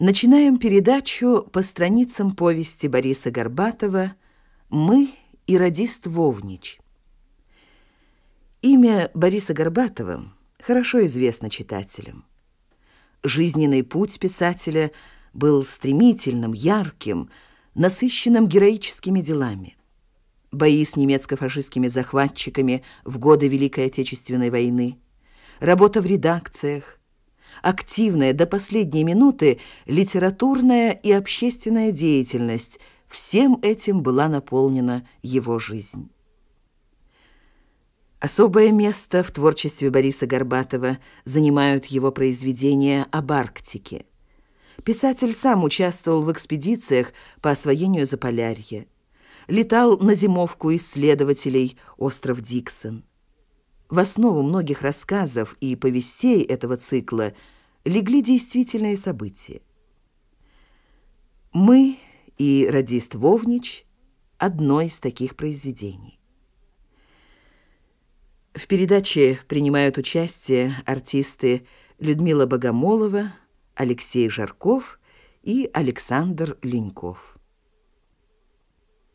Начинаем передачу по страницам повести Бориса Горбатова «Мы и радист Вовнич». Имя Бориса Горбатова хорошо известно читателям. Жизненный путь писателя был стремительным, ярким, насыщенным героическими делами. Бои с немецко-фашистскими захватчиками в годы Великой Отечественной войны, работа в редакциях, активная до последней минуты литературная и общественная деятельность. Всем этим была наполнена его жизнь. Особое место в творчестве Бориса Горбатова занимают его произведения об Арктике. Писатель сам участвовал в экспедициях по освоению Заполярья. Летал на зимовку исследователей остров Диксон. В основу многих рассказов и повестей этого цикла легли действительные события. Мы и радист Вовнич – одно из таких произведений. В передаче принимают участие артисты Людмила Богомолова, Алексей Жарков и Александр Леньков.